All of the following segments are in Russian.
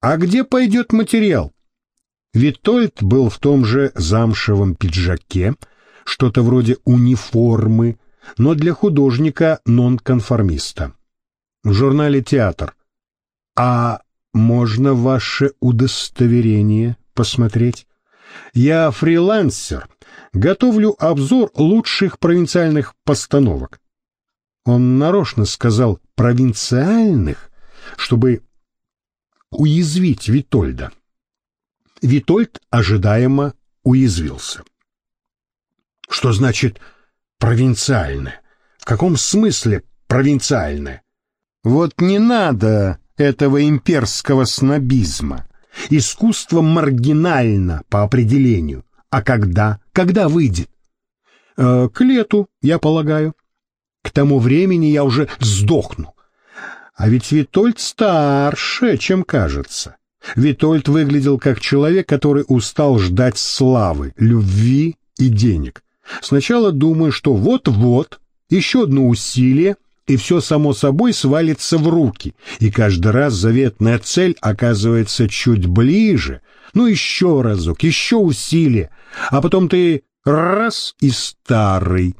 А где пойдет материал? Витольд был в том же замшевом пиджаке, что-то вроде униформы, но для художника нонконформиста. В журнале «Театр». А можно ваше удостоверение посмотреть? Я фрилансер, готовлю обзор лучших провинциальных постановок. Он нарочно сказал «провинциальных», чтобы уязвить Витольда. Витольд ожидаемо уязвился. Что значит провинциальное? В каком смысле провинциальное? Вот не надо этого имперского снобизма. Искусство маргинально по определению. А когда? Когда выйдет? Э, к лету, я полагаю. К тому времени я уже сдохну. А ведь Витольд старше, чем кажется. Витольд выглядел как человек, который устал ждать славы, любви и денег. Сначала думаю, что вот-вот, еще одно усилие, и все само собой свалится в руки, и каждый раз заветная цель оказывается чуть ближе. Ну еще разок, еще усилие, а потом ты раз и старый,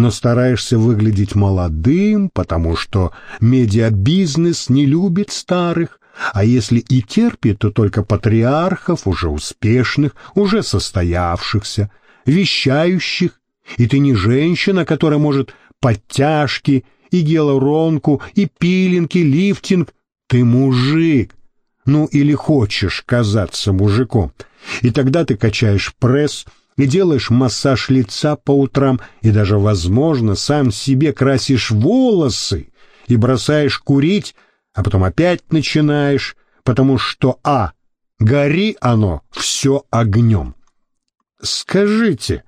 но стараешься выглядеть молодым, потому что медиабизнес не любит старых, а если и терпит, то только патриархов, уже успешных, уже состоявшихся, вещающих, и ты не женщина, которая может подтяжки, и гиалуронку, и пилинг, и лифтинг. Ты мужик. Ну, или хочешь казаться мужиком. И тогда ты качаешь пресс, и делаешь массаж лица по утрам, и даже, возможно, сам себе красишь волосы и бросаешь курить, а потом опять начинаешь, потому что, а, гори оно все огнем. Скажите,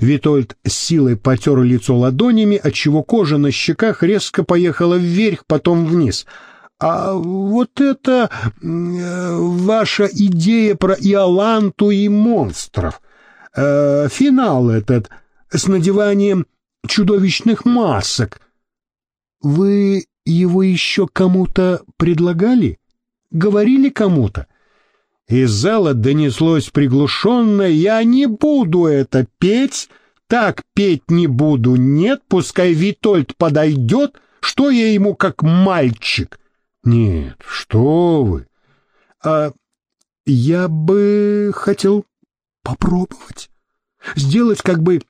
Витольд силой потер лицо ладонями, отчего кожа на щеках резко поехала вверх, потом вниз. А вот это э, ваша идея про Иоланту и монстров — э, финал этот с надеванием чудовищных масок. Вы его еще кому-то предлагали? Говорили кому-то? Из зала донеслось приглушенно «Я не буду это петь, так петь не буду, нет, пускай Витольд подойдет, что я ему как мальчик». «Нет, что вы!» «А я бы хотел попробовать. Сделать как бы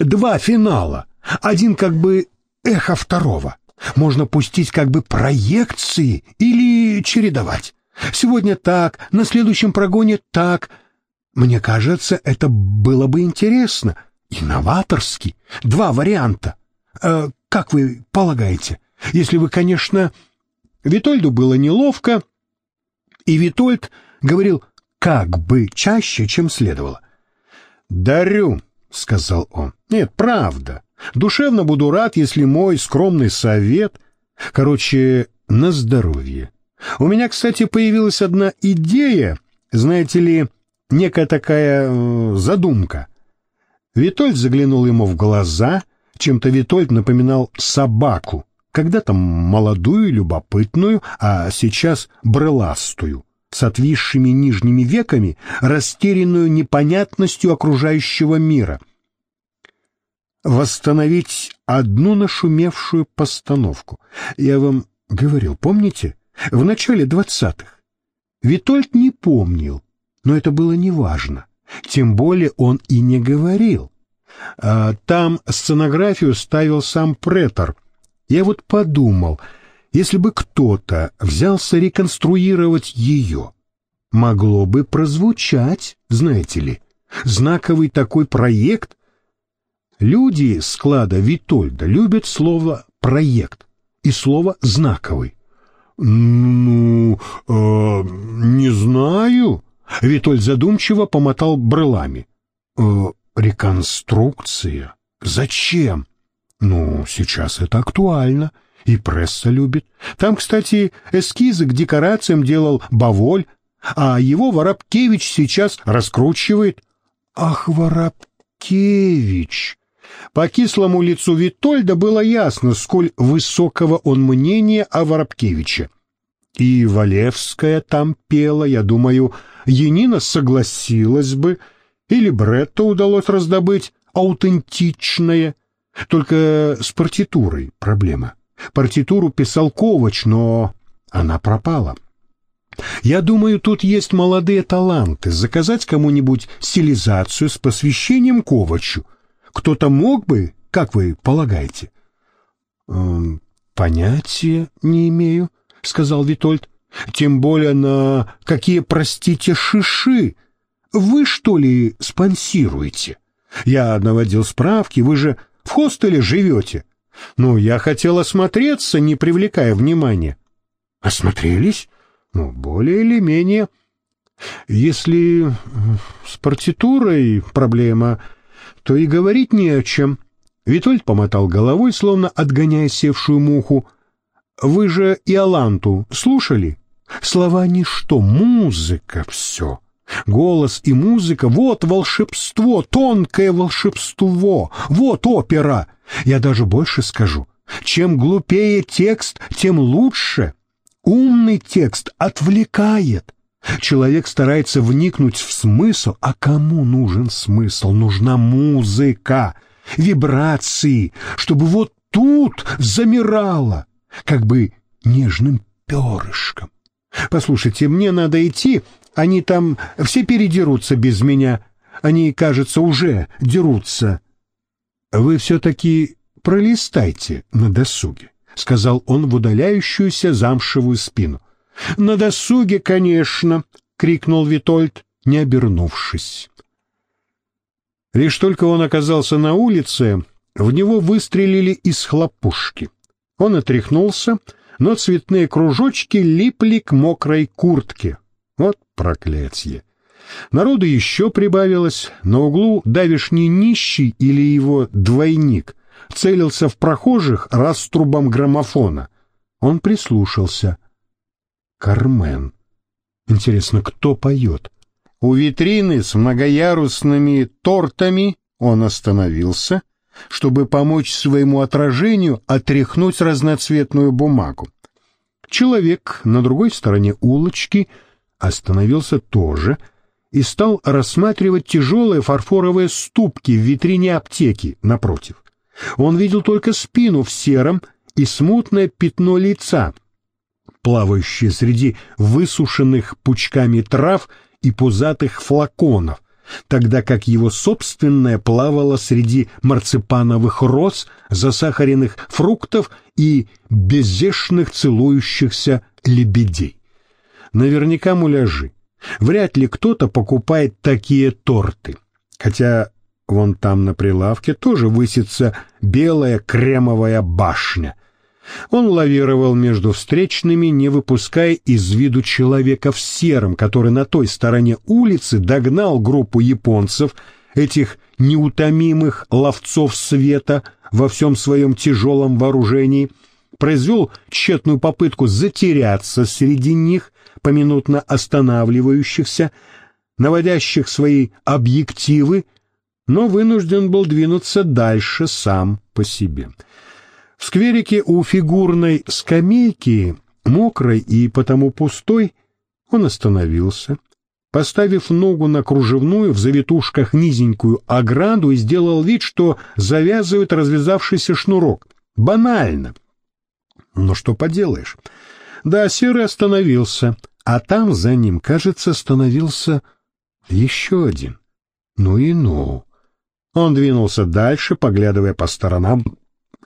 два финала, один как бы эхо второго. Можно пустить как бы проекции или чередовать. Сегодня так, на следующем прогоне так. Мне кажется, это было бы интересно. Инноваторски. Два варианта. Э, как вы полагаете? Если вы, конечно... Витольду было неловко, и Витольд говорил как бы чаще, чем следовало. «Дарю», — сказал он. «Нет, правда. Душевно буду рад, если мой скромный совет... Короче, на здоровье. У меня, кстати, появилась одна идея, знаете ли, некая такая э, задумка». Витольд заглянул ему в глаза, чем-то Витольд напоминал собаку, когда-то молодую, любопытную, а сейчас брыластую с отвисшими нижними веками, растерянную непонятностью окружающего мира. Восстановить одну нашумевшую постановку. Я вам говорил, помните? В начале двадцатых. Витольд не помнил, но это было неважно. Тем более он и не говорил. А, там сценографию ставил сам претор. Я вот подумал — если бы кто-то взялся реконструировать ее, могло бы прозвучать, знаете ли, знаковый такой проект. Люди склада Витольда любят слово «проект» и слово «знаковый». «Ну, э, не знаю». Витольд задумчиво помотал брылами. Э, «Реконструкция? Зачем?» «Ну, сейчас это актуально. И пресса любит. Там, кстати, эскизы к декорациям делал Баволь, а его Воробкевич сейчас раскручивает. Ах, Воробкевич! По кислому лицу Витольда было ясно, сколь высокого он мнения о Воробкевиче. И Валевская там пела, я думаю, Енина согласилась бы, или Бретто удалось раздобыть аутентичное. Только с партитурой проблема. Партитуру писал Ковач, но она пропала. Я думаю, тут есть молодые таланты. Заказать кому-нибудь стилизацию с посвящением Ковачу. Кто-то мог бы, как вы полагаете? Эм, понятия не имею, сказал Витольд. Тем более на какие, простите, шиши. Вы что ли спонсируете? Я наводил справки, вы же в хостеле живете. Ну, я хотел осмотреться, не привлекая внимания. Осмотрелись? Ну, более или менее. Если с партитурой проблема, то и говорить не о чем. Витольд помотал головой, словно отгоняя севшую муху. Вы же Иоланту слушали? Слова ничто, музыка все. Голос и музыка — вот волшебство, тонкое волшебство, вот опера. Я даже больше скажу. Чем глупее текст, тем лучше. Умный текст отвлекает. Человек старается вникнуть в смысл, а кому нужен смысл? Нужна музыка, вибрации, чтобы вот тут замирало, как бы нежным перышком. Послушайте, мне надо идти, они там все передерутся без меня. Они, кажется, уже дерутся. Вы все-таки пролистайте на досуге. — сказал он в удаляющуюся замшевую спину. — На досуге, конечно! — крикнул Витольд, не обернувшись. Лишь только он оказался на улице, в него выстрелили из хлопушки. Он отряхнулся, но цветные кружочки липли к мокрой куртке. Вот проклятье! Народу еще прибавилось, на углу давишний нищий или его двойник — целился в прохожих раструбом граммофона. Он прислушался. Кармен. Интересно, кто поет? У витрины с многоярусными тортами он остановился, чтобы помочь своему отражению отряхнуть разноцветную бумагу. Человек на другой стороне улочки остановился тоже и стал рассматривать тяжелые фарфоровые ступки в витрине аптеки напротив. Он видел только спину в сером и смутное пятно лица, плавающее среди высушенных пучками трав и пузатых флаконов, тогда как его собственное плавало среди марципановых роз, засахаренных фруктов и беззешных целующихся лебедей. Наверняка муляжи. Вряд ли кто-то покупает такие торты. Хотя Вон там на прилавке тоже высится белая кремовая башня. Он лавировал между встречными, не выпуская из виду человека в сером, который на той стороне улицы догнал группу японцев, этих неутомимых ловцов света во всем своем тяжелом вооружении, произвел тщетную попытку затеряться среди них, поминутно останавливающихся, наводящих свои объективы но вынужден был двинуться дальше сам по себе. В скверике у фигурной скамейки, мокрой и потому пустой, он остановился, поставив ногу на кружевную в завитушках низенькую ограду и сделал вид, что завязывает развязавшийся шнурок. Банально. Но что поделаешь. Да, Серый остановился, а там за ним, кажется, остановился еще один. Ну и ну. Он двинулся дальше, поглядывая по сторонам.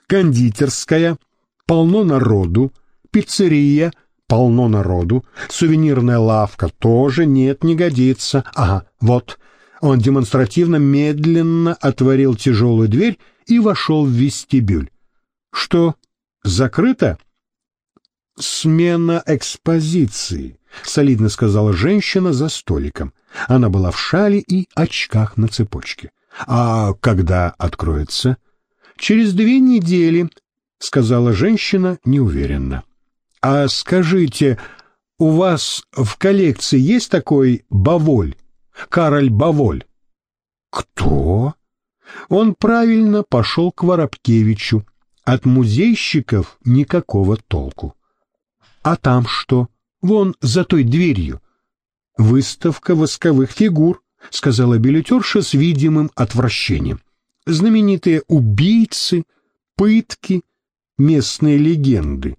Кондитерская, полно народу, пиццерия, полно народу, сувенирная лавка тоже нет, не годится. Ага, вот. Он демонстративно медленно отворил тяжелую дверь и вошел в вестибюль. Что, закрыто? Смена экспозиции, солидно сказала женщина за столиком. Она была в шале и очках на цепочке. А когда откроется? Через две недели, сказала женщина неуверенно. А скажите, у вас в коллекции есть такой Баволь? Кароль Баволь? Кто? Он правильно пошел к Воробкевичу. От музейщиков никакого толку. А там что? вон за той дверью. Выставка восковых фигур, сказала билетерша с видимым отвращением. Знаменитые убийцы, пытки, местные легенды.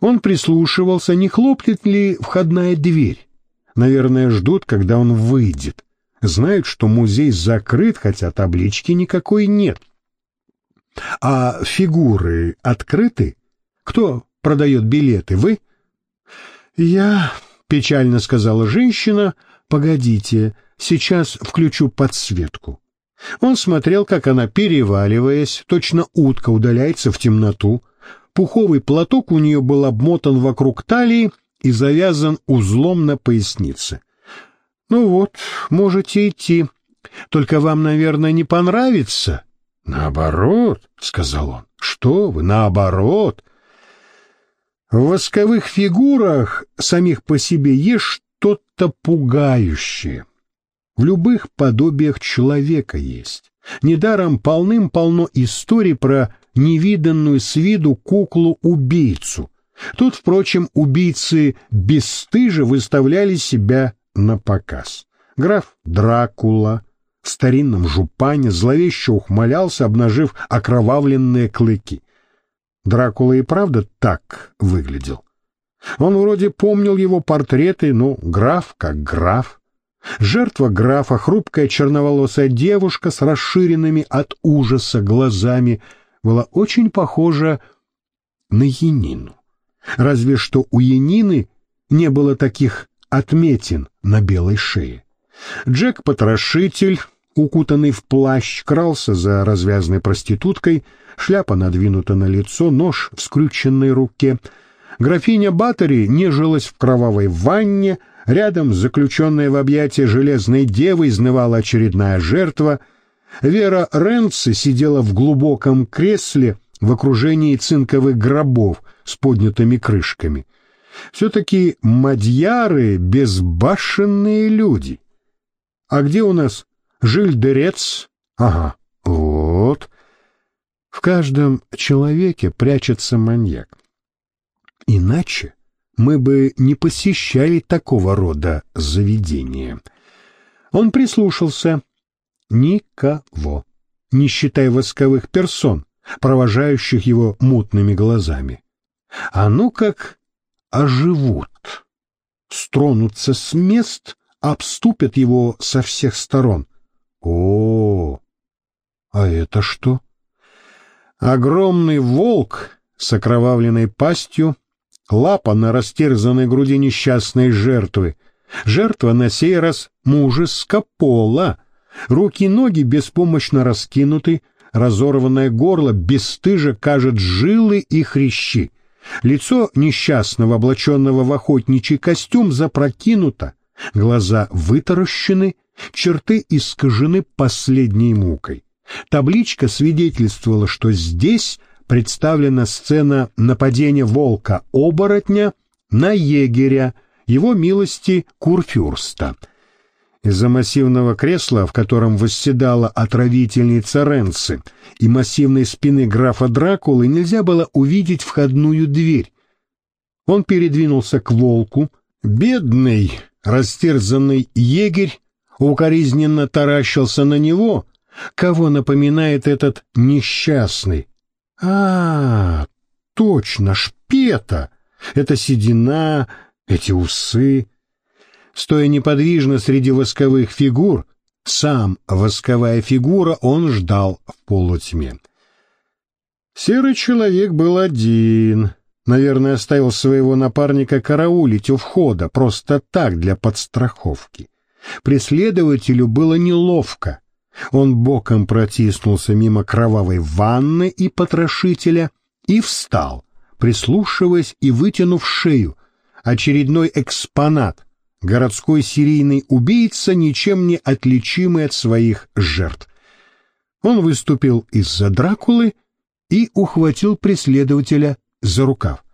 Он прислушивался, не хлопнет ли входная дверь. Наверное, ждут, когда он выйдет. Знают, что музей закрыт, хотя таблички никакой нет. А фигуры открыты? Кто продает билеты, вы? Я, печально сказала женщина, погодите, сейчас включу подсветку. Он смотрел, как она, переваливаясь, точно утка удаляется в темноту. Пуховый платок у нее был обмотан вокруг талии и завязан узлом на пояснице. «Ну вот, можете идти. Только вам, наверное, не понравится». «Наоборот», — сказал он. «Что вы, наоборот. В восковых фигурах самих по себе есть что-то пугающее. В любых подобиях человека есть. Недаром полным-полно историй про невиданную с виду куклу-убийцу. Тут, впрочем, убийцы бесстыже выставляли себя на показ. Граф Дракула старинном жупане зловеще ухмылялся, обнажив окровавленные клыки. Дракула и правда так выглядел. Он вроде помнил его портреты, но граф как граф. Жертва графа, хрупкая черноволосая девушка с расширенными от ужаса глазами, была очень похожа на Янину. Разве что у Янины не было таких отметин на белой шее. Джек-потрошитель, укутанный в плащ, крался за развязной проституткой, шляпа надвинута на лицо, нож в скрюченной руке. Графиня Баттери нежилась в кровавой ванне, рядом, заключенная в объятия железной девы, изнывала очередная жертва. Вера Ренци сидела в глубоком кресле в окружении цинковых гробов с поднятыми крышками. Все-таки мадьяры — безбашенные люди. А где у нас Жильдерец? Ага, вот. В каждом человеке прячется маньяк. Иначе мы бы не посещали такого рода заведения. Он прислушался. Никого, не считая восковых персон, провожающих его мутными глазами. А ну как оживут, стронутся с мест, обступят его со всех сторон. О, а это что? Огромный волк с окровавленной пастью, лапа на растерзанной груди несчастной жертвы. Жертва на сей раз мужеско пола. Руки и ноги беспомощно раскинуты, разорванное горло бесстыже кажет жилы и хрящи. Лицо несчастного, облаченного в охотничий костюм, запрокинуто, глаза вытаращены, черты искажены последней мукой. Табличка свидетельствовала, что здесь представлена сцена нападения волка-оборотня на егеря, его милости Курфюрста — из-за массивного кресла, в котором восседала отравительница Ренцы, и массивной спины графа Дракулы нельзя было увидеть входную дверь. Он передвинулся к волку. Бедный, растерзанный егерь укоризненно таращился на него. Кого напоминает этот несчастный? А, точно, шпета! Это седина, эти усы стоя неподвижно среди восковых фигур, сам восковая фигура, он ждал в полутьме. Серый человек был один. Наверное, оставил своего напарника караулить у входа, просто так, для подстраховки. Преследователю было неловко. Он боком протиснулся мимо кровавой ванны и потрошителя и встал, прислушиваясь и вытянув шею. Очередной экспонат — городской серийный убийца, ничем не отличимый от своих жертв. Он выступил из-за Дракулы и ухватил преследователя за рукав.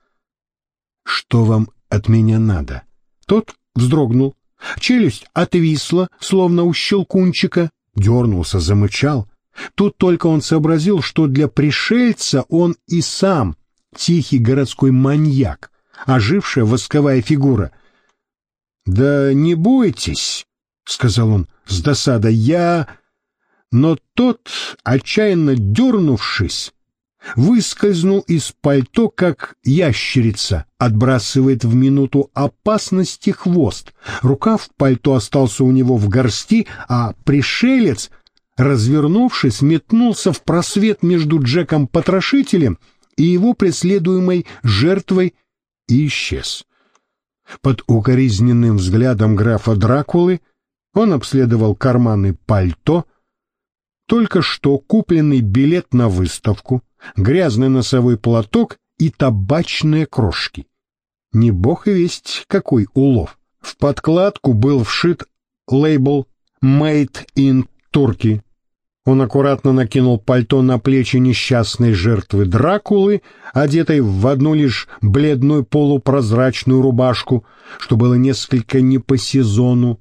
«Что вам от меня надо?» Тот вздрогнул. Челюсть отвисла, словно у щелкунчика, дернулся, замычал. Тут только он сообразил, что для пришельца он и сам тихий городской маньяк, ожившая восковая фигура. «Да не бойтесь», — сказал он с досадой, — «я...» Но тот, отчаянно дернувшись, выскользнул из пальто, как ящерица отбрасывает в минуту опасности хвост. Рукав пальто остался у него в горсти, а пришелец, развернувшись, метнулся в просвет между Джеком-потрошителем и его преследуемой жертвой и исчез. Под укоризненным взглядом графа Дракулы он обследовал карманы пальто, только что купленный билет на выставку, грязный носовой платок и табачные крошки. Не бог и весть какой улов. В подкладку был вшит лейбл «Made in Turkey». Он аккуратно накинул пальто на плечи несчастной жертвы Дракулы, одетой в одну лишь бледную полупрозрачную рубашку, что было несколько не по сезону,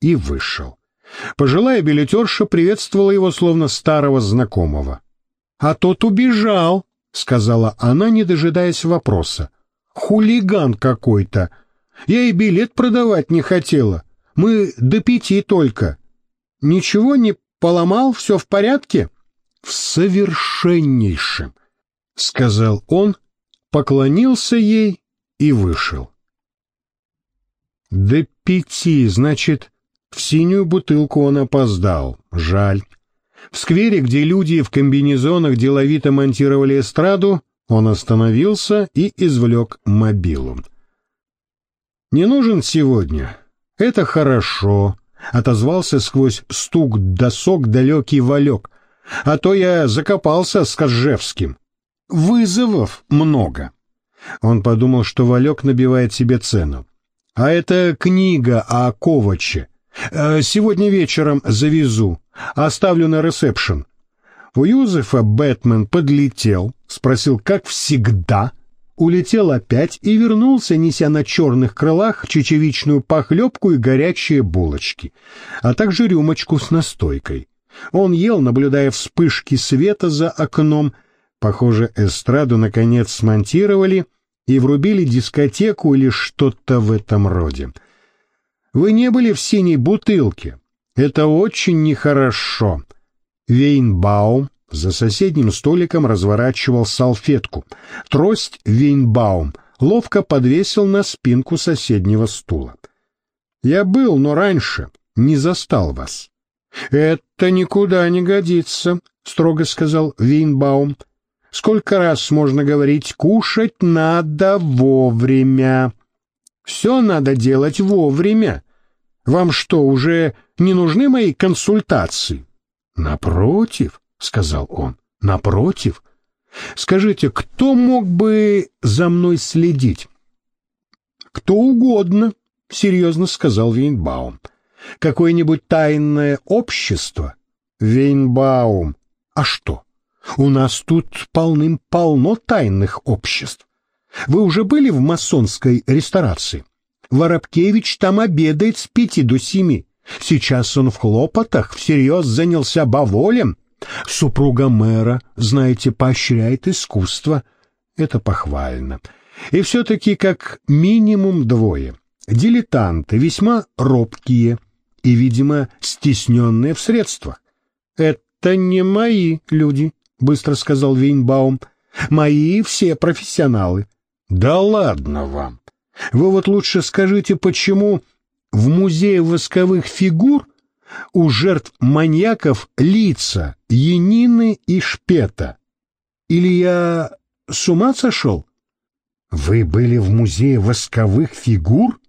и вышел. Пожилая билетерша приветствовала его словно старого знакомого. «А тот убежал», — сказала она, не дожидаясь вопроса. «Хулиган какой-то. Я и билет продавать не хотела. Мы до пяти только. Ничего не поломал, все в порядке?» «В совершеннейшем», — сказал он, поклонился ей и вышел. «До пяти, значит, в синюю бутылку он опоздал. Жаль. В сквере, где люди в комбинезонах деловито монтировали эстраду, он остановился и извлек мобилу. «Не нужен сегодня. Это хорошо», — отозвался сквозь стук досок далекий Валек. «А то я закопался с Коржевским. Вызовов много». Он подумал, что Валек набивает себе цену. «А это книга о Коваче. Э, сегодня вечером завезу. Оставлю на ресепшн. У Юзефа Бэтмен подлетел, спросил, как всегда, улетел опять и вернулся, неся на черных крылах чечевичную похлебку и горячие булочки, а также рюмочку с настойкой. Он ел, наблюдая вспышки света за окном. Похоже, эстраду наконец смонтировали и врубили дискотеку или что-то в этом роде. Вы не были в синей бутылке. Это очень нехорошо. Вейнбаум за соседним столиком разворачивал салфетку. Трость Вейнбаум ловко подвесил на спинку соседнего стула. Я был, но раньше не застал вас. Это никуда не годится, строго сказал Вейнбаум. Сколько раз можно говорить, кушать надо вовремя. Все надо делать вовремя. Вам что, уже не нужны мои консультации? Напротив, сказал он. Напротив. Скажите, кто мог бы за мной следить? Кто угодно, серьезно сказал Вейнбаум. Какое-нибудь тайное общество? Вейнбаум. А что? У нас тут полным-полно тайных обществ. Вы уже были в масонской ресторации? Воробкевич там обедает с пяти до семи. Сейчас он в хлопотах, всерьез занялся баволем. Супруга мэра, знаете, поощряет искусство. Это похвально. И все-таки как минимум двое. Дилетанты, весьма робкие и, видимо, стесненные в средствах. «Это не мои люди», — быстро сказал Вейнбаум. «Мои все профессионалы. Да ладно вам. Вы вот лучше скажите, почему в музее восковых фигур у жертв маньяков лица Янины и Шпета? Или я с ума сошел? Вы были в музее восковых фигур?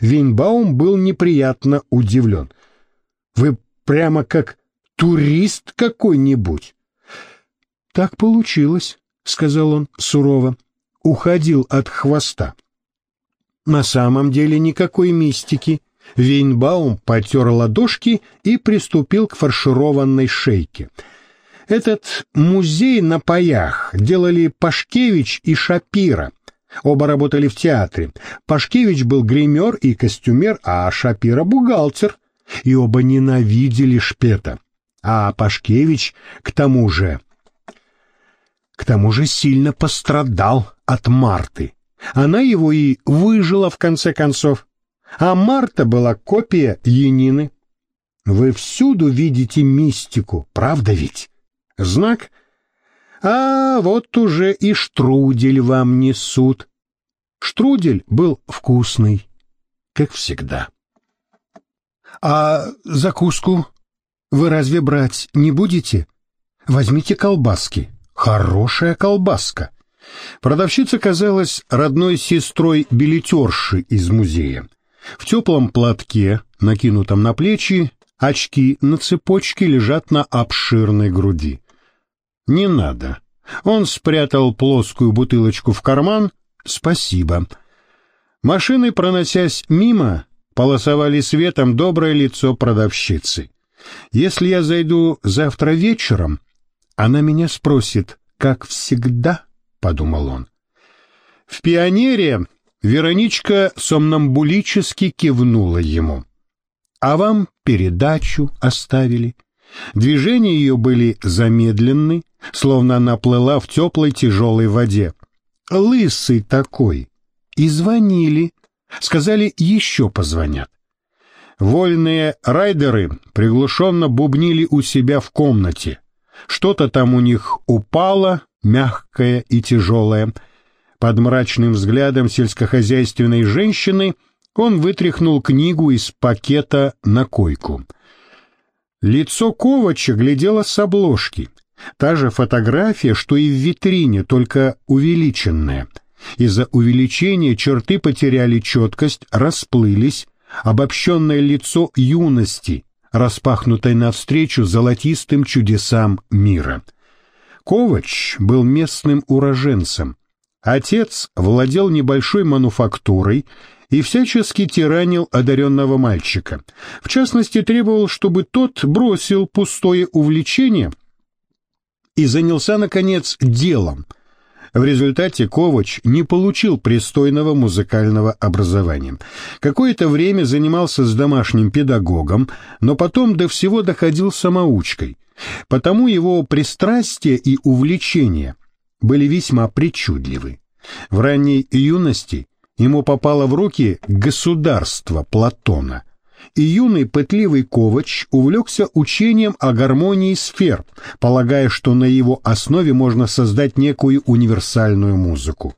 Винбаум был неприятно удивлен. Вы прямо как турист какой-нибудь. Так получилось, сказал он сурово уходил от хвоста. На самом деле никакой мистики. Вейнбаум потер ладошки и приступил к фаршированной шейке. Этот музей на паях делали Пашкевич и Шапира. Оба работали в театре. Пашкевич был гример и костюмер, а Шапира — бухгалтер. И оба ненавидели Шпета. А Пашкевич, к тому же, к тому же сильно пострадал от Марты. Она его и выжила в конце концов. А Марта была копия Янины. Вы всюду видите мистику, правда ведь? Знак? А вот уже и штрудель вам несут. Штрудель был вкусный, как всегда. А закуску вы разве брать не будете? Возьмите колбаски. Хорошая колбаска. Продавщица казалась родной сестрой билетерши из музея. В теплом платке, накинутом на плечи, очки на цепочке лежат на обширной груди. Не надо. Он спрятал плоскую бутылочку в карман. Спасибо. Машины, проносясь мимо, полосовали светом доброе лицо продавщицы. Если я зайду завтра вечером, она меня спросит, как всегда, — подумал он. В «Пионере» Вероничка сомнамбулически кивнула ему. «А вам передачу оставили». Движения ее были замедленны, словно она плыла в теплой тяжелой воде. Лысый такой. И звонили. Сказали, еще позвонят. Вольные райдеры приглушенно бубнили у себя в комнате. Что-то там у них упало, мягкое и тяжелое. Под мрачным взглядом сельскохозяйственной женщины он вытряхнул книгу из пакета на койку. Лицо Ковача глядело с обложки. Та же фотография, что и в витрине, только увеличенная. Из-за увеличения черты потеряли четкость, расплылись, обобщенное лицо юности, распахнутой навстречу золотистым чудесам мира. Ковач был местным уроженцем. Отец владел небольшой мануфактурой и всячески тиранил одаренного мальчика. В частности, требовал, чтобы тот бросил пустое увлечение и занялся, наконец, делом – в результате Ковач не получил пристойного музыкального образования. Какое-то время занимался с домашним педагогом, но потом до всего доходил самоучкой. Потому его пристрастия и увлечения были весьма причудливы. В ранней юности ему попало в руки государство Платона – и юный пытливый Ковач увлекся учением о гармонии сфер, полагая, что на его основе можно создать некую универсальную музыку.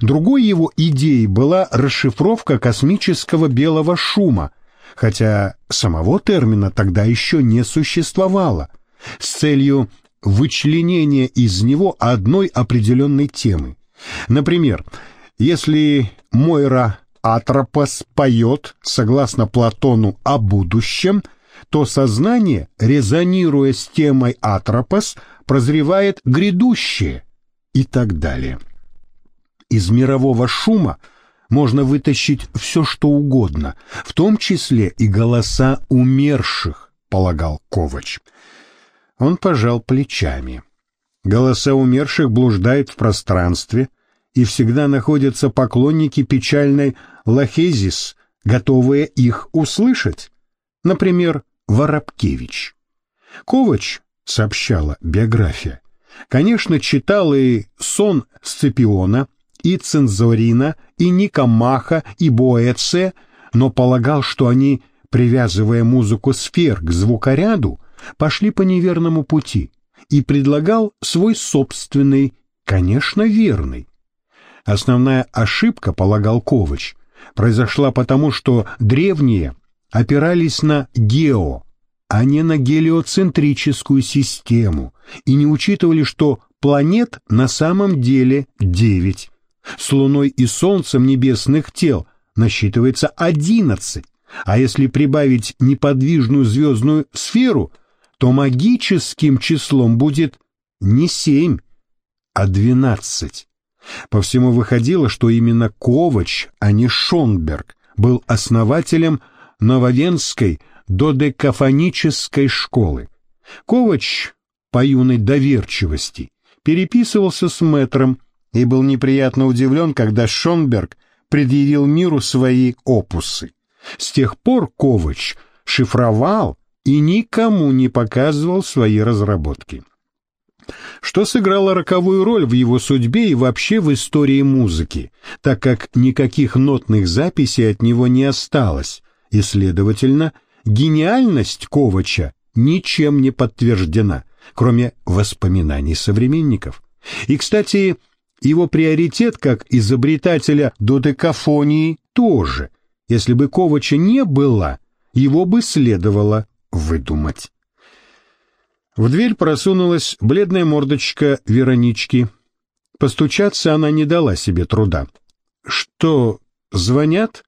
Другой его идеей была расшифровка космического белого шума, хотя самого термина тогда еще не существовало, с целью вычленения из него одной определенной темы. Например, если Мойра Атропос поет, согласно Платону, о будущем, то сознание, резонируя с темой Атропос, прозревает грядущее и так далее. Из мирового шума можно вытащить все, что угодно, в том числе и голоса умерших, полагал Ковач. Он пожал плечами. Голоса умерших блуждают в пространстве, и всегда находятся поклонники печальной лахезис, готовые их услышать. Например, Воробкевич. Ковач, сообщала биография, конечно, читал и «Сон Сципиона», и «Цензорина», и «Никомаха», и «Боэце», но полагал, что они, привязывая музыку сфер к звукоряду, пошли по неверному пути и предлагал свой собственный, конечно, верный, Основная ошибка, полагал Ковач, произошла потому, что древние опирались на гео, а не на гелиоцентрическую систему и не учитывали, что планет на самом деле девять. С Луной и Солнцем небесных тел насчитывается одиннадцать, а если прибавить неподвижную звездную сферу, то магическим числом будет не семь, а двенадцать. По всему выходило, что именно Ковач, а не Шонберг, был основателем Нововенской додекафонической школы. Ковач, по юной доверчивости, переписывался с мэтром и был неприятно удивлен, когда Шонберг предъявил миру свои опусы. С тех пор Ковач шифровал и никому не показывал свои разработки. что сыграло роковую роль в его судьбе и вообще в истории музыки, так как никаких нотных записей от него не осталось, и, следовательно, гениальность Ковача ничем не подтверждена, кроме воспоминаний современников. И, кстати, его приоритет как изобретателя додекафонии тоже. Если бы Ковача не было, его бы следовало выдумать. В дверь просунулась бледная мордочка Веронички. Постучаться она не дала себе труда. «Что, звонят?»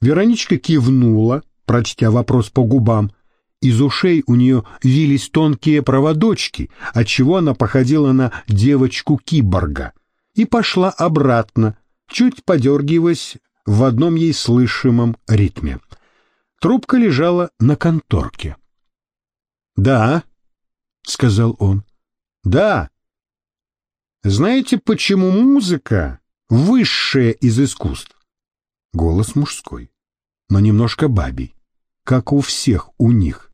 Вероничка кивнула, прочтя вопрос по губам. Из ушей у нее вились тонкие проводочки, отчего она походила на девочку-киборга, и пошла обратно, чуть подергиваясь в одном ей слышимом ритме. Трубка лежала на конторке. «Да», — сказал он, — «да». Знаете, почему музыка — высшее из искусств? Голос мужской, но немножко бабий, как у всех у них.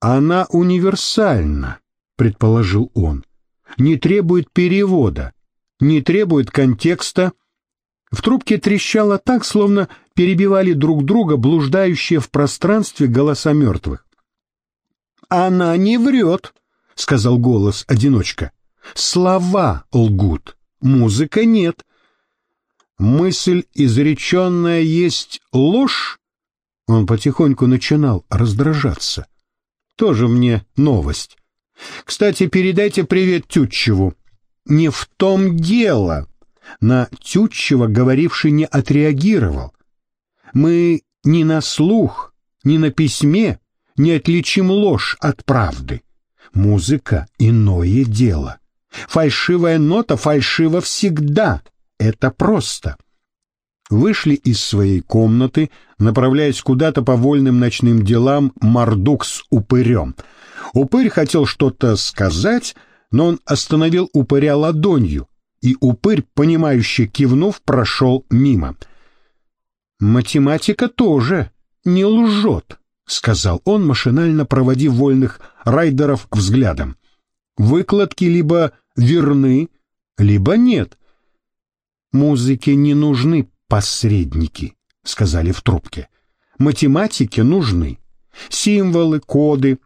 Она универсальна, предположил он, не требует перевода, не требует контекста. В трубке трещало так, словно перебивали друг друга блуждающие в пространстве голоса мертвых. «Она не врет», — сказал голос одиночка. «Слова лгут, музыка нет». «Мысль изреченная есть ложь?» Он потихоньку начинал раздражаться. Тоже мне новость. Кстати, передайте привет Тютчеву. Не в том дело. На Тютчева говоривший не отреагировал. Мы ни на слух, ни на письме не отличим ложь от правды. Музыка — иное дело. Фальшивая нота фальшива всегда. Это просто вышли из своей комнаты, направляясь куда-то по вольным ночным делам Мардук с упырем. Упырь хотел что-то сказать, но он остановил упыря ладонью, и упырь, понимающе кивнув, прошел мимо. «Математика тоже не лжет», — сказал он, машинально проводив вольных райдеров взглядом. «Выкладки либо верны, либо нет. Музыке не нужны посредники, сказали в трубке. Математики нужны. Символы, коды,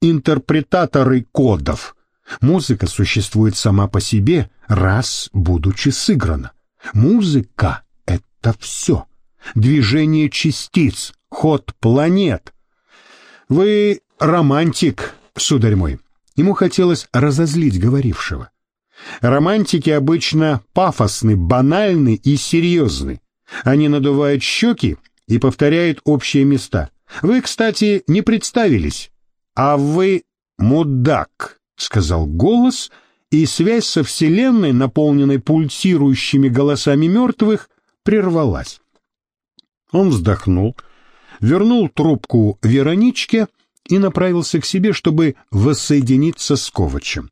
интерпретаторы кодов. Музыка существует сама по себе, раз будучи сыграна. Музыка — это все. Движение частиц, ход планет. Вы романтик, сударь мой. Ему хотелось разозлить говорившего. Романтики обычно пафосны, банальны и серьезны. Они надувают щеки и повторяют общие места. Вы, кстати, не представились. А вы мудак, сказал голос, и связь со Вселенной, наполненной пульсирующими голосами мертвых, прервалась. Он вздохнул, вернул трубку Вероничке и направился к себе, чтобы воссоединиться с Ковачем.